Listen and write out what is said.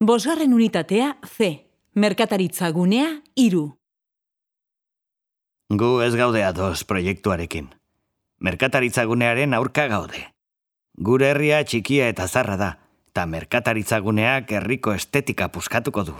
Bosgarren unitatea C. Merkataritza gunea iru. Gu ez gaude ados proiektuarekin. Merkataritza gunearen aurka gaude. Gure herria txikia eta zarra da, eta merkataritza guneak herriko estetika puskatuko du.